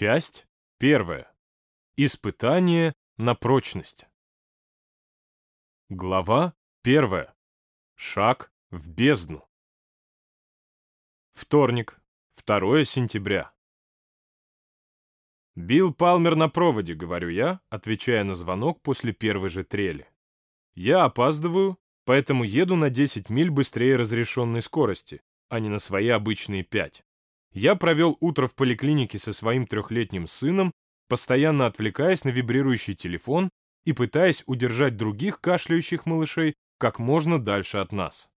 Часть первая. Испытание на прочность. Глава первая. Шаг в бездну. Вторник, 2 сентября. «Билл Палмер на проводе», — говорю я, отвечая на звонок после первой же трели. «Я опаздываю, поэтому еду на 10 миль быстрее разрешенной скорости, а не на свои обычные 5. Я провел утро в поликлинике со своим трехлетним сыном, постоянно отвлекаясь на вибрирующий телефон и пытаясь удержать других кашляющих малышей как можно дальше от нас.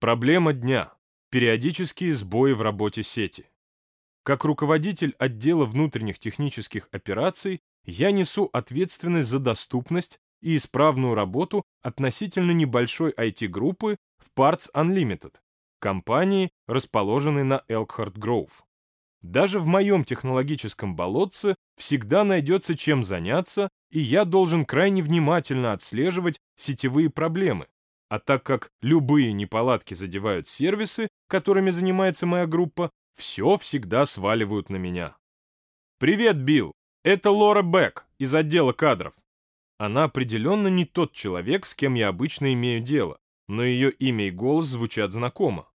Проблема дня. Периодические сбои в работе сети. Как руководитель отдела внутренних технических операций, я несу ответственность за доступность и исправную работу относительно небольшой IT-группы в Parts Unlimited, компании, расположенной на Элкхарт-Гроув. Даже в моем технологическом болотце всегда найдется чем заняться, и я должен крайне внимательно отслеживать сетевые проблемы. А так как любые неполадки задевают сервисы, которыми занимается моя группа, все всегда сваливают на меня. «Привет, Билл! Это Лора Бек из отдела кадров». Она определенно не тот человек, с кем я обычно имею дело, но ее имя и голос звучат знакомо.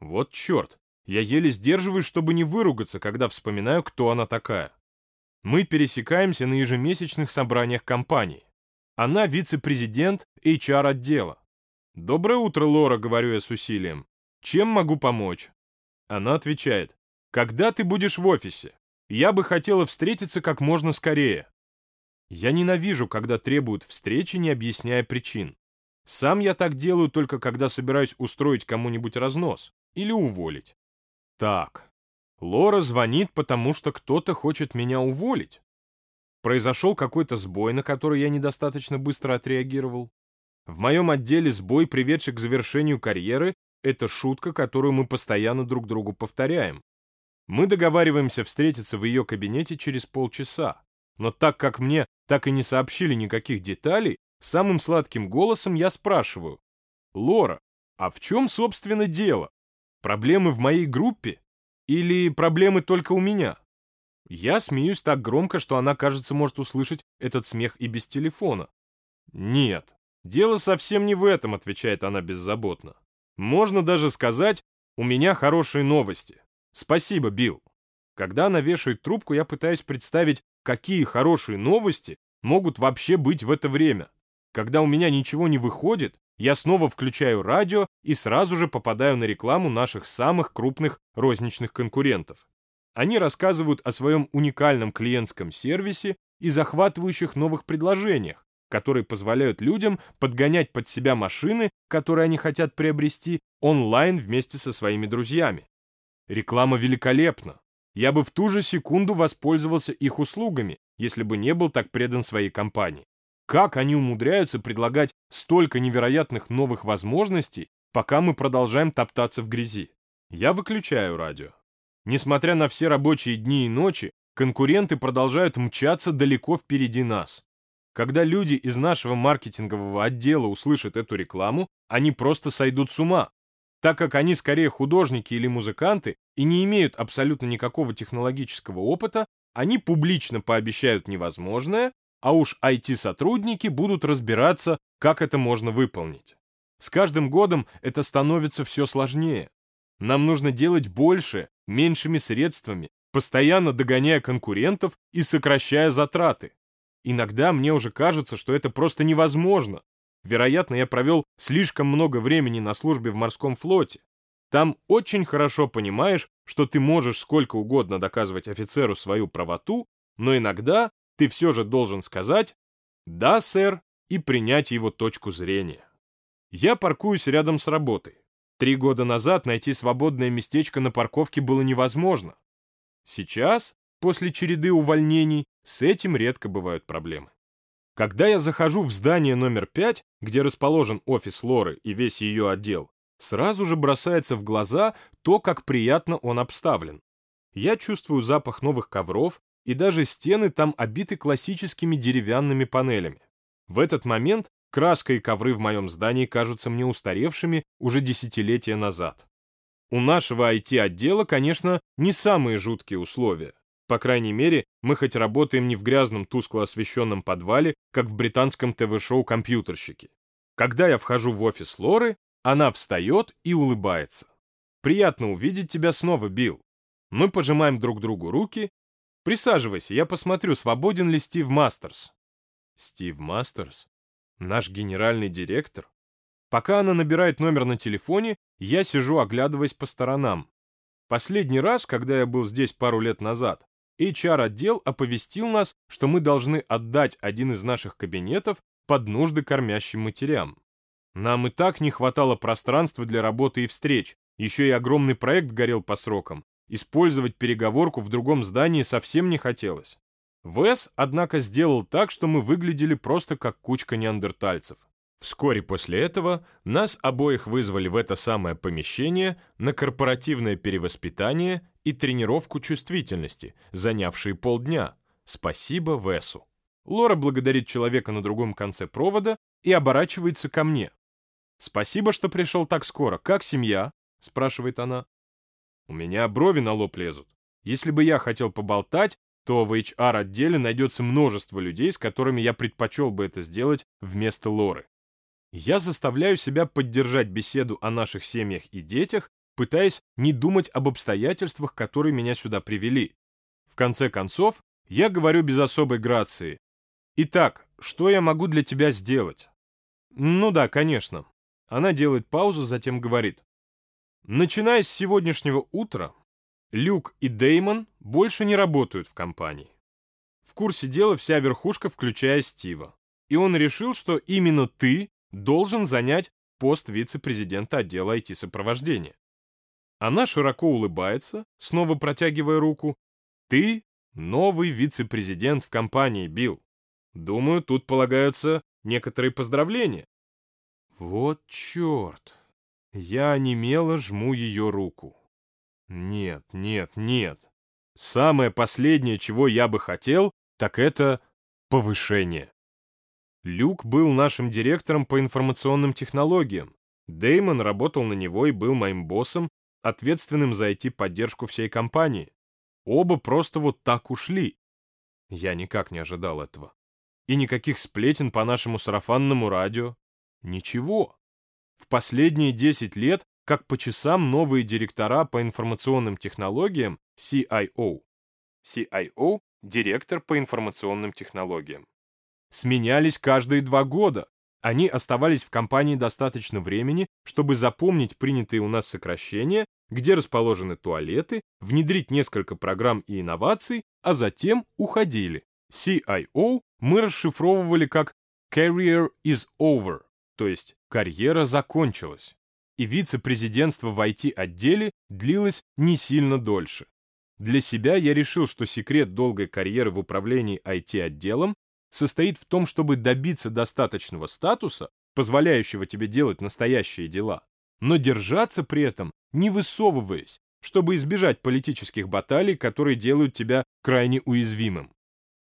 Вот черт, я еле сдерживаюсь, чтобы не выругаться, когда вспоминаю, кто она такая. Мы пересекаемся на ежемесячных собраниях компании. Она вице-президент HR-отдела. «Доброе утро, Лора», — говорю я с усилием. «Чем могу помочь?» Она отвечает. «Когда ты будешь в офисе? Я бы хотела встретиться как можно скорее». Я ненавижу, когда требуют встречи, не объясняя причин. Сам я так делаю только когда собираюсь устроить кому-нибудь разнос или уволить. Так, Лора звонит, потому что кто-то хочет меня уволить. Произошел какой-то сбой, на который я недостаточно быстро отреагировал. В моем отделе сбой, приведший к завершению карьеры, это шутка, которую мы постоянно друг другу повторяем. Мы договариваемся встретиться в ее кабинете через полчаса. Но так как мне так и не сообщили никаких деталей, самым сладким голосом я спрашиваю. «Лора, а в чем, собственно, дело? Проблемы в моей группе? Или проблемы только у меня? Я смеюсь так громко, что она, кажется, может услышать этот смех и без телефона. Нет, дело совсем не в этом, отвечает она беззаботно. Можно даже сказать, у меня хорошие новости. Спасибо, Билл. Когда она вешает трубку, я пытаюсь представить, какие хорошие новости могут вообще быть в это время. Когда у меня ничего не выходит, я снова включаю радио и сразу же попадаю на рекламу наших самых крупных розничных конкурентов. Они рассказывают о своем уникальном клиентском сервисе и захватывающих новых предложениях, которые позволяют людям подгонять под себя машины, которые они хотят приобрести, онлайн вместе со своими друзьями. Реклама великолепна. Я бы в ту же секунду воспользовался их услугами, если бы не был так предан своей компании. Как они умудряются предлагать столько невероятных новых возможностей, пока мы продолжаем топтаться в грязи? Я выключаю радио. Несмотря на все рабочие дни и ночи, конкуренты продолжают мчаться далеко впереди нас. Когда люди из нашего маркетингового отдела услышат эту рекламу, они просто сойдут с ума, так как они скорее художники или музыканты и не имеют абсолютно никакого технологического опыта, они публично пообещают невозможное, а уж IT-сотрудники будут разбираться, как это можно выполнить. С каждым годом это становится все сложнее. Нам нужно делать больше, меньшими средствами, постоянно догоняя конкурентов и сокращая затраты. Иногда мне уже кажется, что это просто невозможно. Вероятно, я провел слишком много времени на службе в морском флоте. Там очень хорошо понимаешь, что ты можешь сколько угодно доказывать офицеру свою правоту, но иногда ты все же должен сказать «да, сэр» и принять его точку зрения. Я паркуюсь рядом с работой. Три года назад найти свободное местечко на парковке было невозможно. Сейчас, после череды увольнений, с этим редко бывают проблемы. Когда я захожу в здание номер 5, где расположен офис Лоры и весь ее отдел, сразу же бросается в глаза то, как приятно он обставлен. Я чувствую запах новых ковров, и даже стены там обиты классическими деревянными панелями. В этот момент краска и ковры в моем здании кажутся мне устаревшими уже десятилетия назад. У нашего IT-отдела, конечно, не самые жуткие условия. По крайней мере, мы хоть работаем не в грязном тускло освещенном подвале, как в британском ТВ-шоу «Компьютерщики». Когда я вхожу в офис Лоры, она встает и улыбается. «Приятно увидеть тебя снова, Билл». Мы пожимаем друг другу руки. «Присаживайся, я посмотрю, свободен ли Стив Мастерс». Стив Мастерс? Наш генеральный директор? Пока она набирает номер на телефоне, я сижу, оглядываясь по сторонам. Последний раз, когда я был здесь пару лет назад, HR-отдел оповестил нас, что мы должны отдать один из наших кабинетов под нужды кормящим матерям. Нам и так не хватало пространства для работы и встреч, еще и огромный проект горел по срокам. Использовать переговорку в другом здании совсем не хотелось. Вес, однако, сделал так, что мы выглядели просто как кучка неандертальцев. Вскоре после этого нас обоих вызвали в это самое помещение на корпоративное перевоспитание и тренировку чувствительности, занявшие полдня. Спасибо Весу. Лора благодарит человека на другом конце провода и оборачивается ко мне. «Спасибо, что пришел так скоро. Как семья?» — спрашивает она. У меня брови на лоб лезут. Если бы я хотел поболтать, то в HR-отделе найдется множество людей, с которыми я предпочел бы это сделать вместо Лоры. Я заставляю себя поддержать беседу о наших семьях и детях, пытаясь не думать об обстоятельствах, которые меня сюда привели. В конце концов, я говорю без особой грации. «Итак, что я могу для тебя сделать?» «Ну да, конечно». Она делает паузу, затем говорит. «Начиная с сегодняшнего утра, Люк и Деймон больше не работают в компании. В курсе дела вся верхушка, включая Стива. И он решил, что именно ты должен занять пост вице-президента отдела IT-сопровождения. Она широко улыбается, снова протягивая руку. «Ты новый вице-президент в компании, Билл. Думаю, тут полагаются некоторые поздравления». Вот черт! Я немело жму ее руку. Нет, нет, нет. Самое последнее, чего я бы хотел, так это повышение. Люк был нашим директором по информационным технологиям. Деймон работал на него и был моим боссом, ответственным за IT-поддержку всей компании. Оба просто вот так ушли. Я никак не ожидал этого. И никаких сплетен по нашему сарафанному радио. Ничего. В последние 10 лет, как по часам, новые директора по информационным технологиям, CIO. CIO – директор по информационным технологиям сменялись каждые два года. Они оставались в компании достаточно времени, чтобы запомнить принятые у нас сокращения, где расположены туалеты, внедрить несколько программ и инноваций, а затем уходили. CIO мы расшифровывали как «Career is over», то есть «карьера закончилась». И вице-президентство в IT-отделе длилось не сильно дольше. Для себя я решил, что секрет долгой карьеры в управлении IT-отделом состоит в том, чтобы добиться достаточного статуса, позволяющего тебе делать настоящие дела, но держаться при этом, не высовываясь, чтобы избежать политических баталий, которые делают тебя крайне уязвимым.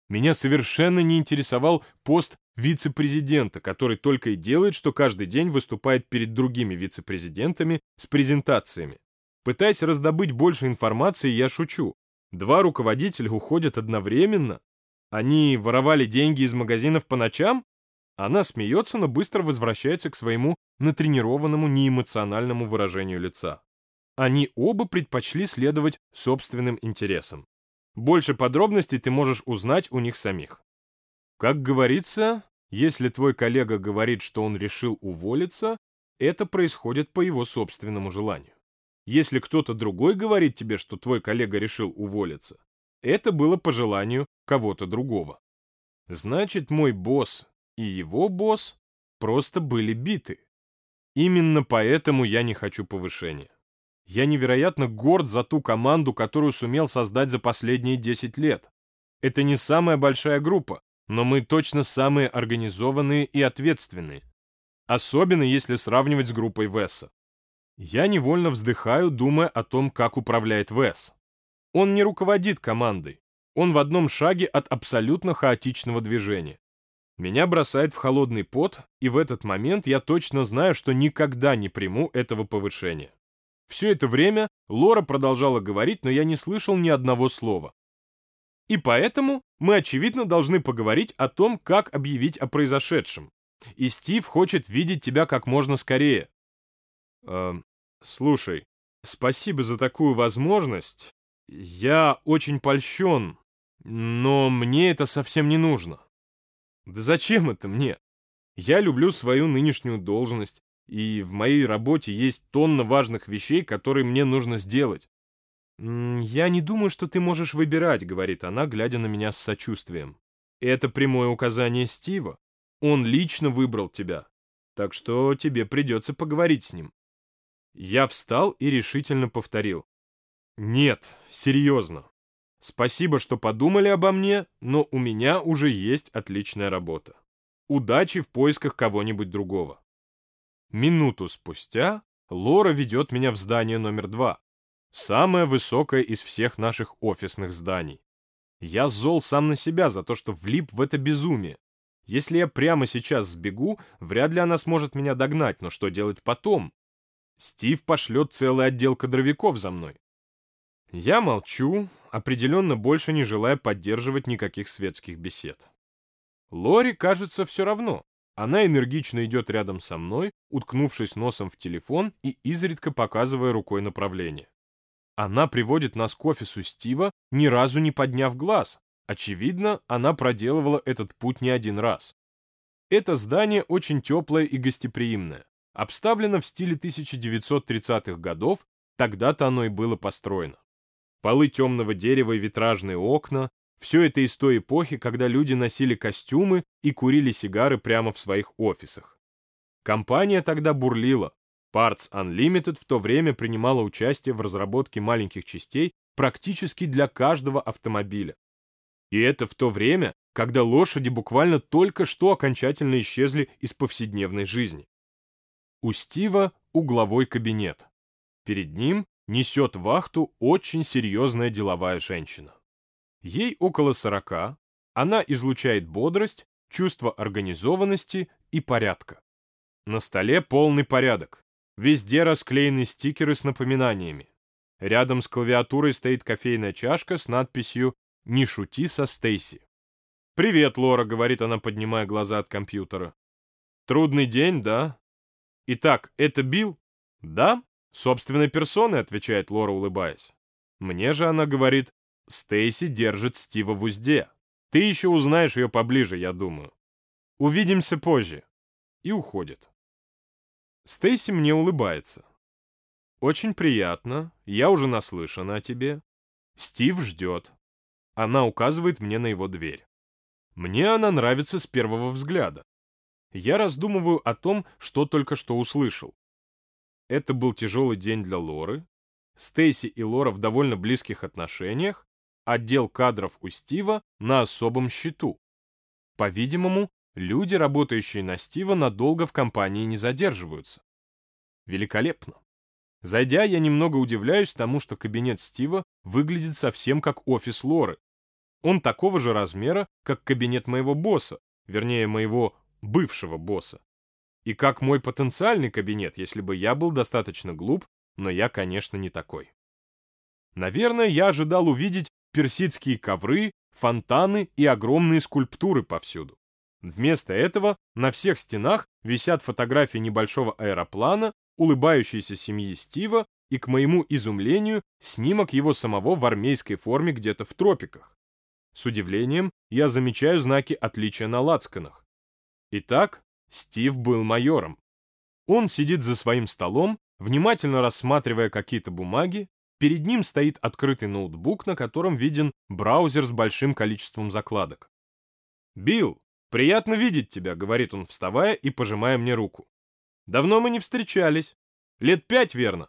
Меня совершенно не интересовал пост вице-президента, который только и делает, что каждый день выступает перед другими вице-президентами с презентациями. Пытаясь раздобыть больше информации, я шучу. Два руководителя уходят одновременно? Они воровали деньги из магазинов по ночам? Она смеется, но быстро возвращается к своему натренированному неэмоциональному выражению лица. Они оба предпочли следовать собственным интересам. Больше подробностей ты можешь узнать у них самих. Как говорится, если твой коллега говорит, что он решил уволиться, это происходит по его собственному желанию. Если кто-то другой говорит тебе, что твой коллега решил уволиться, это было по желанию кого-то другого. Значит, мой босс и его босс просто были биты. Именно поэтому я не хочу повышения. Я невероятно горд за ту команду, которую сумел создать за последние 10 лет. Это не самая большая группа, но мы точно самые организованные и ответственные. Особенно если сравнивать с группой Веса. Я невольно вздыхаю, думая о том, как управляет Вес. Он не руководит командой. Он в одном шаге от абсолютно хаотичного движения. Меня бросает в холодный пот, и в этот момент я точно знаю, что никогда не приму этого повышения. Все это время Лора продолжала говорить, но я не слышал ни одного слова. И поэтому мы, очевидно, должны поговорить о том, как объявить о произошедшем. И Стив хочет видеть тебя как можно скорее. Э, слушай, спасибо за такую возможность. Я очень польщен, но мне это совсем не нужно. Да зачем это мне? Я люблю свою нынешнюю должность, и в моей работе есть тонна важных вещей, которые мне нужно сделать. «Я не думаю, что ты можешь выбирать», — говорит она, глядя на меня с сочувствием. «Это прямое указание Стива. Он лично выбрал тебя, так что тебе придется поговорить с ним». Я встал и решительно повторил. «Нет, серьезно. Спасибо, что подумали обо мне, но у меня уже есть отличная работа. Удачи в поисках кого-нибудь другого». Минуту спустя Лора ведет меня в здание номер два. Самое высокое из всех наших офисных зданий. Я зол сам на себя за то, что влип в это безумие. Если я прямо сейчас сбегу, вряд ли она сможет меня догнать, но что делать потом? Стив пошлет целый отдел кадровиков за мной. Я молчу, определенно больше не желая поддерживать никаких светских бесед. Лори, кажется, все равно. Она энергично идет рядом со мной, уткнувшись носом в телефон и изредка показывая рукой направление. Она приводит нас к офису Стива, ни разу не подняв глаз. Очевидно, она проделывала этот путь не один раз. Это здание очень теплое и гостеприимное. Обставлено в стиле 1930-х годов, тогда-то оно и было построено. Полы темного дерева и витражные окна — все это из той эпохи, когда люди носили костюмы и курили сигары прямо в своих офисах. Компания тогда бурлила, Parts Unlimited в то время принимала участие в разработке маленьких частей практически для каждого автомобиля. И это в то время, когда лошади буквально только что окончательно исчезли из повседневной жизни. У Стива угловой кабинет. Перед ним несет вахту очень серьезная деловая женщина. Ей около сорока, она излучает бодрость, чувство организованности и порядка. На столе полный порядок. Везде расклеены стикеры с напоминаниями. Рядом с клавиатурой стоит кофейная чашка с надписью «Не шути со Стейси». «Привет, Лора», — говорит она, поднимая глаза от компьютера. «Трудный день, да?» «Итак, это Билл?» «Да?» «Собственной персоной», — отвечает Лора, улыбаясь. Мне же она говорит, «Стейси держит Стива в узде. Ты еще узнаешь ее поближе, я думаю. Увидимся позже». И уходит. Стейси мне улыбается. «Очень приятно. Я уже наслышана о тебе. Стив ждет». Она указывает мне на его дверь. Мне она нравится с первого взгляда. Я раздумываю о том, что только что услышал. Это был тяжелый день для Лоры. Стейси и Лора в довольно близких отношениях. Отдел кадров у Стива на особом счету. По-видимому, Люди, работающие на Стива, надолго в компании не задерживаются. Великолепно. Зайдя, я немного удивляюсь тому, что кабинет Стива выглядит совсем как офис Лоры. Он такого же размера, как кабинет моего босса, вернее, моего бывшего босса. И как мой потенциальный кабинет, если бы я был достаточно глуп, но я, конечно, не такой. Наверное, я ожидал увидеть персидские ковры, фонтаны и огромные скульптуры повсюду. Вместо этого на всех стенах висят фотографии небольшого аэроплана, улыбающейся семьи Стива и, к моему изумлению, снимок его самого в армейской форме где-то в тропиках. С удивлением я замечаю знаки отличия на лацканах. Итак, Стив был майором. Он сидит за своим столом, внимательно рассматривая какие-то бумаги, перед ним стоит открытый ноутбук, на котором виден браузер с большим количеством закладок. «Билл, «Приятно видеть тебя», — говорит он, вставая и пожимая мне руку. «Давно мы не встречались. Лет пять, верно?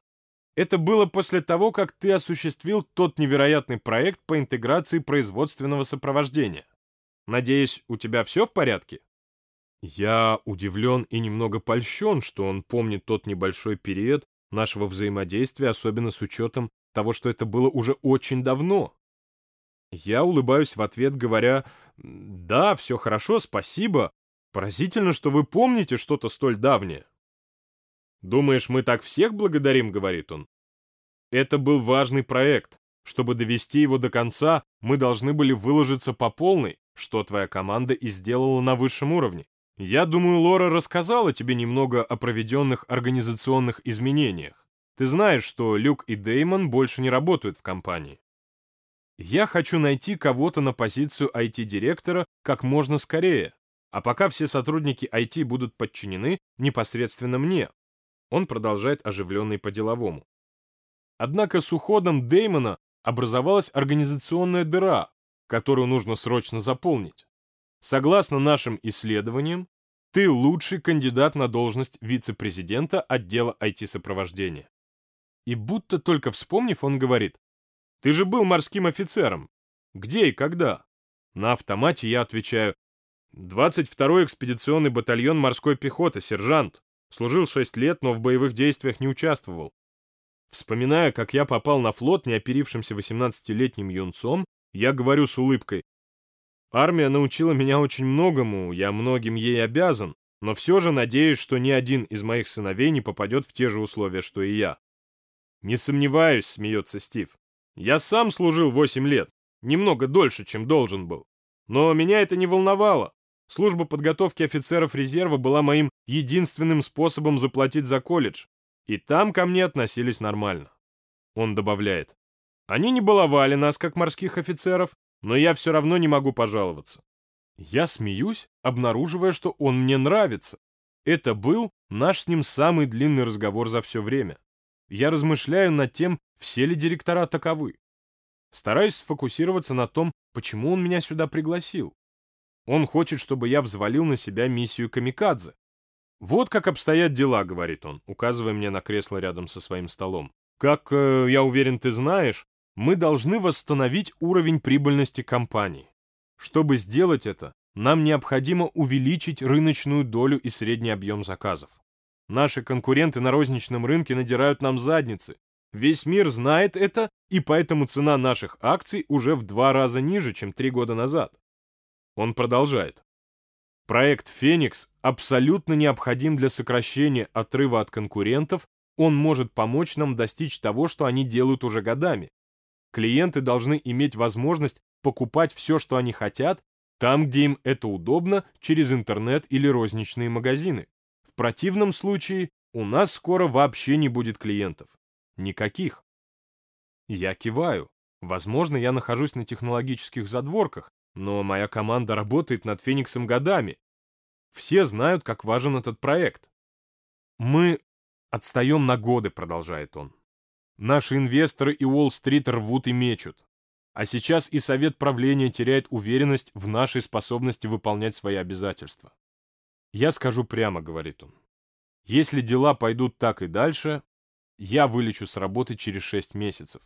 Это было после того, как ты осуществил тот невероятный проект по интеграции производственного сопровождения. Надеюсь, у тебя все в порядке?» Я удивлен и немного польщен, что он помнит тот небольшой период нашего взаимодействия, особенно с учетом того, что это было уже очень давно. Я улыбаюсь в ответ, говоря, «Да, все хорошо, спасибо. Поразительно, что вы помните что-то столь давнее». «Думаешь, мы так всех благодарим?» — говорит он. «Это был важный проект. Чтобы довести его до конца, мы должны были выложиться по полной, что твоя команда и сделала на высшем уровне. Я думаю, Лора рассказала тебе немного о проведенных организационных изменениях. Ты знаешь, что Люк и Деймон больше не работают в компании. Я хочу найти кого-то на позицию IT-директора как можно скорее, а пока все сотрудники IT будут подчинены непосредственно мне. Он продолжает оживленный по-деловому. Однако с уходом Деймона образовалась организационная дыра, которую нужно срочно заполнить. Согласно нашим исследованиям, ты лучший кандидат на должность вице-президента отдела IT-сопровождения. И будто только вспомнив, он говорит, «Ты же был морским офицером. Где и когда?» На автомате я отвечаю, «22-й экспедиционный батальон морской пехоты, сержант. Служил 6 лет, но в боевых действиях не участвовал. Вспоминая, как я попал на флот неоперившимся 18-летним юнцом, я говорю с улыбкой. Армия научила меня очень многому, я многим ей обязан, но все же надеюсь, что ни один из моих сыновей не попадет в те же условия, что и я. Не сомневаюсь, смеется Стив. Я сам служил 8 лет, немного дольше, чем должен был. Но меня это не волновало. Служба подготовки офицеров резерва была моим единственным способом заплатить за колледж, и там ко мне относились нормально. Он добавляет, они не баловали нас, как морских офицеров, но я все равно не могу пожаловаться. Я смеюсь, обнаруживая, что он мне нравится. Это был наш с ним самый длинный разговор за все время. Я размышляю над тем, все ли директора таковы. Стараюсь сфокусироваться на том, почему он меня сюда пригласил. Он хочет, чтобы я взвалил на себя миссию камикадзе, «Вот как обстоят дела», — говорит он, указывая мне на кресло рядом со своим столом. «Как, э, я уверен, ты знаешь, мы должны восстановить уровень прибыльности компании. Чтобы сделать это, нам необходимо увеличить рыночную долю и средний объем заказов. Наши конкуренты на розничном рынке надирают нам задницы. Весь мир знает это, и поэтому цена наших акций уже в два раза ниже, чем три года назад. Он продолжает. Проект «Феникс» абсолютно необходим для сокращения отрыва от конкурентов, он может помочь нам достичь того, что они делают уже годами. Клиенты должны иметь возможность покупать все, что они хотят, там, где им это удобно, через интернет или розничные магазины. В противном случае у нас скоро вообще не будет клиентов. Никаких. Я киваю. Возможно, я нахожусь на технологических задворках, но моя команда работает над Фениксом годами. Все знают, как важен этот проект. Мы отстаем на годы, продолжает он. Наши инвесторы и Уолл-стрит рвут и мечут. А сейчас и совет правления теряет уверенность в нашей способности выполнять свои обязательства. Я скажу прямо, говорит он. Если дела пойдут так и дальше, я вылечу с работы через 6 месяцев.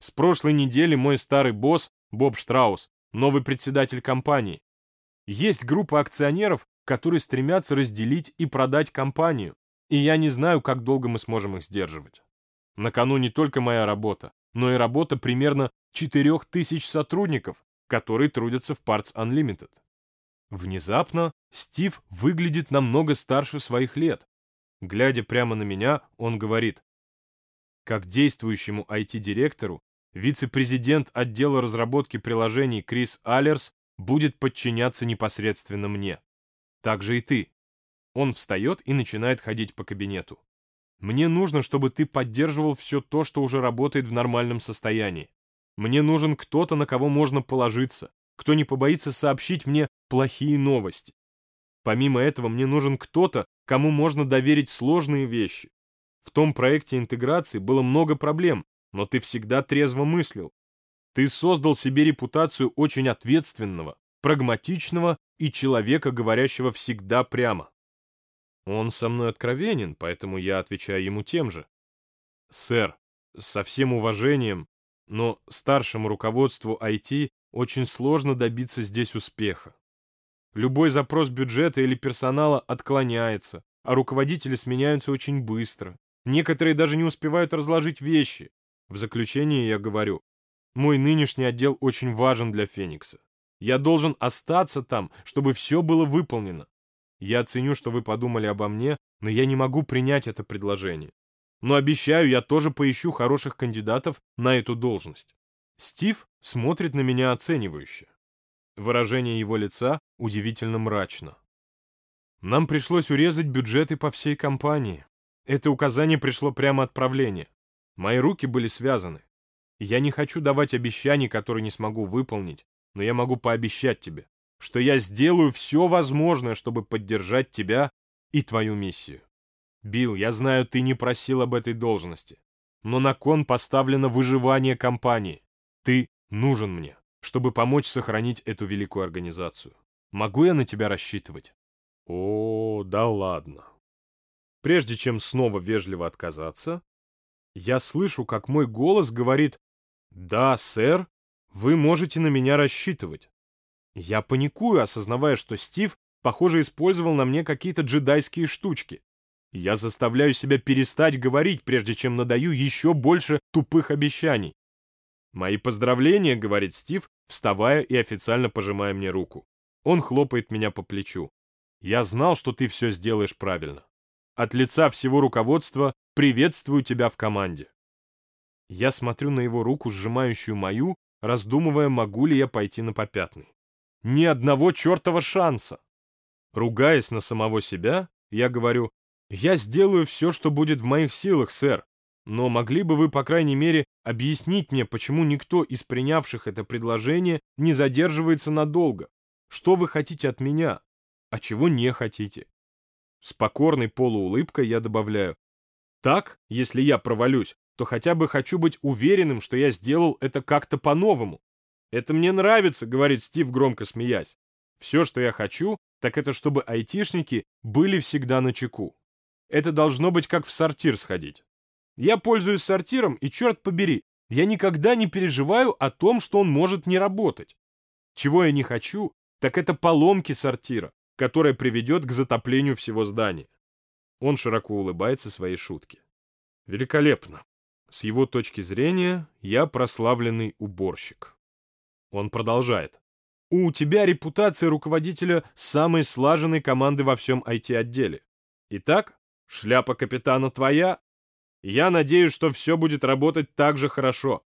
С прошлой недели мой старый босс, Боб Штраус, новый председатель компании. Есть группа акционеров, которые стремятся разделить и продать компанию, и я не знаю, как долго мы сможем их сдерживать. На кону не только моя работа, но и работа примерно 4000 сотрудников, которые трудятся в Parts Unlimited. Внезапно Стив выглядит намного старше своих лет. Глядя прямо на меня, он говорит, как действующему IT-директору вице-президент отдела разработки приложений Крис Аллерс будет подчиняться непосредственно мне. Так же и ты. Он встает и начинает ходить по кабинету. Мне нужно, чтобы ты поддерживал все то, что уже работает в нормальном состоянии. Мне нужен кто-то, на кого можно положиться, кто не побоится сообщить мне плохие новости. Помимо этого, мне нужен кто-то, кому можно доверить сложные вещи. В том проекте интеграции было много проблем, но ты всегда трезво мыслил. Ты создал себе репутацию очень ответственного, прагматичного и человека, говорящего всегда прямо. Он со мной откровенен, поэтому я отвечаю ему тем же. Сэр, со всем уважением, но старшему руководству IT очень сложно добиться здесь успеха. Любой запрос бюджета или персонала отклоняется, а руководители сменяются очень быстро. Некоторые даже не успевают разложить вещи, в заключение я говорю, мой нынешний отдел очень важен для Феникса. Я должен остаться там, чтобы все было выполнено. Я ценю, что вы подумали обо мне, но я не могу принять это предложение. Но обещаю, я тоже поищу хороших кандидатов на эту должность. Стив смотрит на меня оценивающе. Выражение его лица удивительно мрачно. Нам пришлось урезать бюджеты по всей компании. Это указание пришло прямо от правления. Мои руки были связаны. Я не хочу давать обещаний, которые не смогу выполнить, но я могу пообещать тебе, что я сделаю все возможное, чтобы поддержать тебя и твою миссию. Билл, я знаю, ты не просил об этой должности, но на кон поставлено выживание компании. Ты нужен мне, чтобы помочь сохранить эту великую организацию. Могу я на тебя рассчитывать? О, да ладно. Прежде чем снова вежливо отказаться, я слышу, как мой голос говорит «Да, сэр, вы можете на меня рассчитывать». Я паникую, осознавая, что Стив, похоже, использовал на мне какие-то джедайские штучки. Я заставляю себя перестать говорить, прежде чем надаю еще больше тупых обещаний. «Мои поздравления», — говорит Стив, вставая и официально пожимая мне руку. Он хлопает меня по плечу. «Я знал, что ты все сделаешь правильно. От лица всего руководства приветствую тебя в команде». Я смотрю на его руку, сжимающую мою, раздумывая, могу ли я пойти на попятный. Ни одного чертова шанса. Ругаясь на самого себя, я говорю, «Я сделаю все, что будет в моих силах, сэр, но могли бы вы, по крайней мере, объяснить мне, почему никто из принявших это предложение не задерживается надолго? Что вы хотите от меня, а чего не хотите?» С покорной полуулыбкой я добавляю, «Так, если я провалюсь, то хотя бы хочу быть уверенным, что я сделал это как-то по-новому. «Это мне нравится», — говорит Стив, громко смеясь. «Все, что я хочу, так это чтобы айтишники были всегда на чеку. Это должно быть как в сортир сходить. Я пользуюсь сортиром, и черт побери, я никогда не переживаю о том, что он может не работать. Чего я не хочу, так это поломки сортира, которая приведет к затоплению всего здания. Он широко улыбается своей шутке. Великолепно. С его точки зрения, я прославленный уборщик. Он продолжает. У тебя репутация руководителя самой слаженной команды во всем IT-отделе. Итак, шляпа капитана твоя. Я надеюсь, что все будет работать так же хорошо.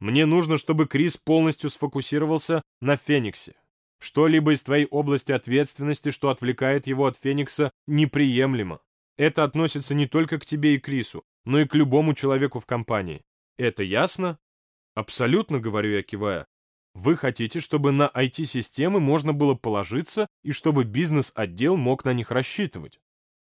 Мне нужно, чтобы Крис полностью сфокусировался на Фениксе. Что-либо из твоей области ответственности, что отвлекает его от Феникса, неприемлемо. Это относится не только к тебе и Крису, но и к любому человеку в компании. Это ясно? Абсолютно, говорю я, кивая. Вы хотите, чтобы на IT-системы можно было положиться и чтобы бизнес-отдел мог на них рассчитывать.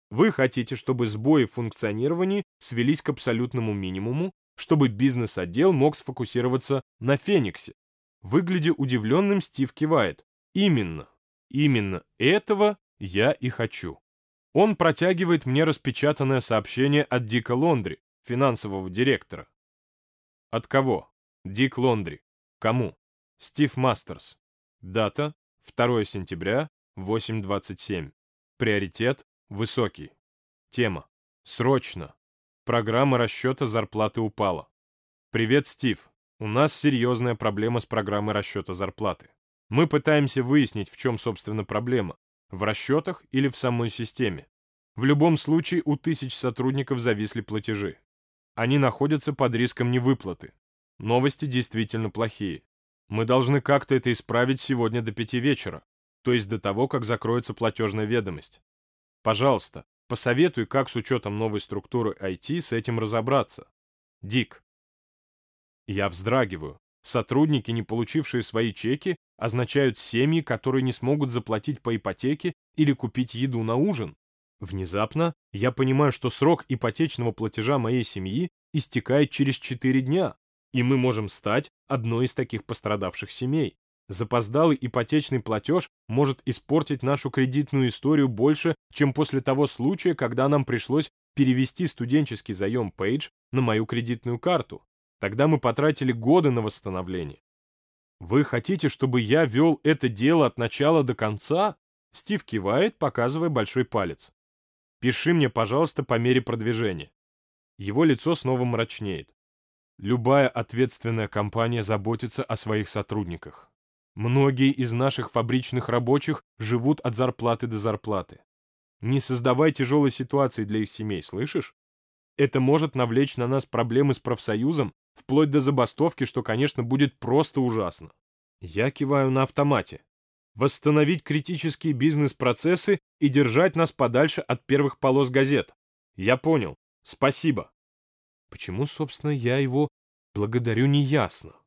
Вы хотите, чтобы сбои в функционировании свелись к абсолютному минимуму, чтобы бизнес-отдел мог сфокусироваться на Фениксе. Выглядя удивленным, Стив кивает. Именно, именно этого я и хочу. Он протягивает мне распечатанное сообщение от Дика Лондри, финансового директора. От кого? Дик Лондри. Кому? Стив Мастерс. Дата 2 сентября 8.27. Приоритет высокий. Тема. Срочно. Программа расчета зарплаты упала. Привет, Стив. У нас серьезная проблема с программой расчета зарплаты. Мы пытаемся выяснить, в чем, собственно, проблема в расчетах или в самой системе. В любом случае у тысяч сотрудников зависли платежи. Они находятся под риском невыплаты. Новости действительно плохие. Мы должны как-то это исправить сегодня до пяти вечера, то есть до того, как закроется платежная ведомость. Пожалуйста, посоветуй, как с учетом новой структуры IT с этим разобраться. Дик. Я вздрагиваю. Сотрудники, не получившие свои чеки, означают семьи, которые не смогут заплатить по ипотеке или купить еду на ужин. Внезапно я понимаю, что срок ипотечного платежа моей семьи истекает через 4 дня, и мы можем стать одной из таких пострадавших семей. Запоздалый ипотечный платеж может испортить нашу кредитную историю больше, чем после того случая, когда нам пришлось перевести студенческий заем Page на мою кредитную карту. Тогда мы потратили годы на восстановление. «Вы хотите, чтобы я вел это дело от начала до конца?» Стив кивает, показывая большой палец. «Пиши мне, пожалуйста, по мере продвижения». Его лицо снова мрачнеет. Любая ответственная компания заботится о своих сотрудниках. Многие из наших фабричных рабочих живут от зарплаты до зарплаты. Не создавай тяжелой ситуации для их семей, слышишь? Это может навлечь на нас проблемы с профсоюзом вплоть до забастовки, что, конечно, будет просто ужасно. Я киваю на автомате. Восстановить критические бизнес-процессы и держать нас подальше от первых полос газет. Я понял. Спасибо. Почему, собственно, я его благодарю неясно?